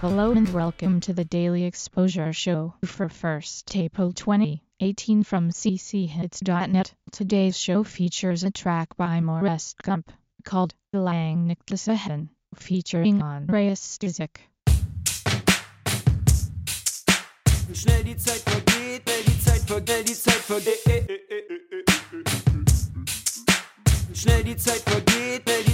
Hello and welcome to the Daily Exposure Show for first April 2018 from cchits.net. Today's show features a track by Morest Gump called Lang Niklasahen featuring Andreas Stuzik. Schnell die Zeit vergeht, schnell die Zeit vergeht, die Zeit vergeht. Schnell die Zeit vergeht,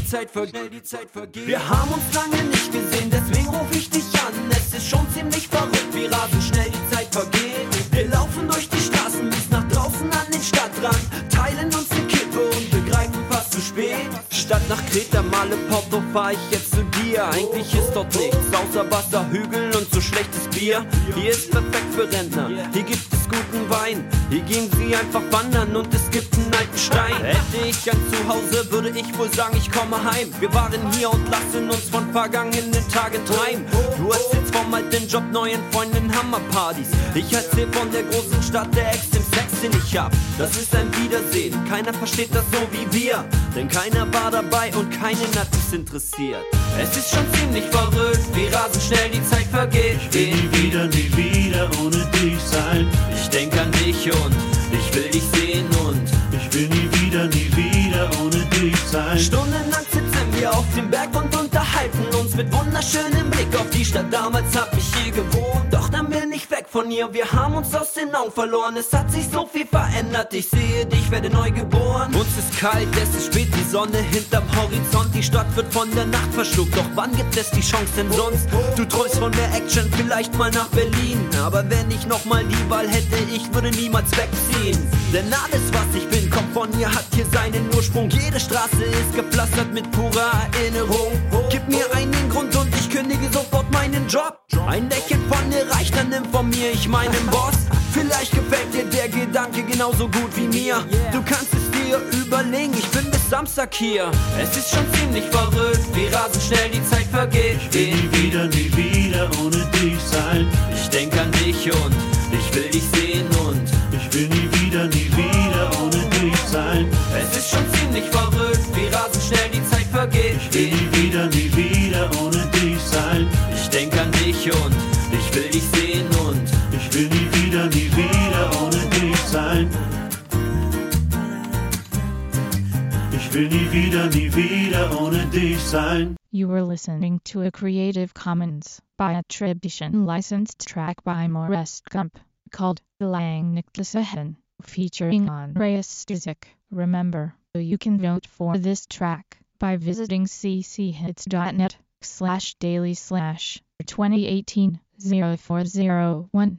Zeit vergeht, die Zeit vergeht. Wir haben uns lange nicht gesehen, deswegen ruf ich dich an. Es ist schon ziemlich verrückt, wie rasend schnell die Zeit vergeht. Wir laufen durch die Straßen bis nach draußen an den Stadtrand, teilen uns eine Kippe und begreifen fast zu spät. Statt nach Kreta, Male, Porto fahr ich jetzt zu dir. Eigentlich ist dort nichts außer Wasser, Hügel und so schlechtes Bier. Hier ist perfekt für Rentner, hier gibt es guten Wein. Hier gehen sie einfach wandern und es gibt einen alten Stein. Hätte ich ein Zuhause, würde ich wohl sagen, ich komme heim. Wir waren hier und lassen uns von vergangenen Tagen treiben. Du erzählst vom alten Job, neuen Freunden, Hammerpartys. Ich erzähl von der großen Stadt, der Ex, dem Sex, den ich hab. Das ist ein Wiedersehen, keiner versteht das so wie wir. Denn keiner war dabei und keinen hat es interessiert. Es ist schon ziemlich verrückt, wie rasend schnell die Zeit vergeht. Ich will nie wieder, nie wieder ohne dich sein. Ich denk an dich und dich sein. Stundenlang sitzen wir auf dem Berg und unterhalten uns mit wunderschönem Blick auf die Stadt. Damals hab ich hier gewohnt, von ihr. Wir haben uns aus den Augen verloren, es hat sich so viel verändert. Ich sehe dich, werde neu geboren. Uns ist kalt, es ist spät, die Sonne hinterm Horizont. Die Stadt wird von der Nacht verschluckt, doch wann gibt es die Chance denn sonst? Du träumst von mehr Action, vielleicht mal nach Berlin. Aber wenn ich nochmal die Wahl hätte, ich würde niemals wegziehen. Denn alles, was ich bin, kommt von hier, hat hier seinen Ursprung. Jede Straße ist gepflastert mit purer Erinnerung. Gib mir einen Grund und ich kündige sofort meinen Job. Ein Lächeln von dir reicht, dann mir ich meinen Boss. Vielleicht gefällt dir der Gedanke genauso gut wie mir. Du kannst es dir überlegen, ich bin bis Samstag hier. Es ist schon ziemlich verrückt, wie rasend schnell die Zeit vergeht. Ich will nie wieder, nie wieder ohne dich sein. Ich denk an dich und ich will dich sehen und Ich will nie wieder, nie wieder ohne dich sein. es ist schon ziemlich verrückt, wie rasend schnell die Zeit vergeht. Ich will nie wieder, nie wieder Wieder, nie wieder ohne dich sein. Ich will nie wieder, nie wieder ohne dich sein. You were listening to a Creative Commons by attribution licensed track by Morest Gump called Lang Niklasahen featuring Andreas Stuzik. Remember, you can vote for this track by visiting cchits.net slash daily slash 2018 0401.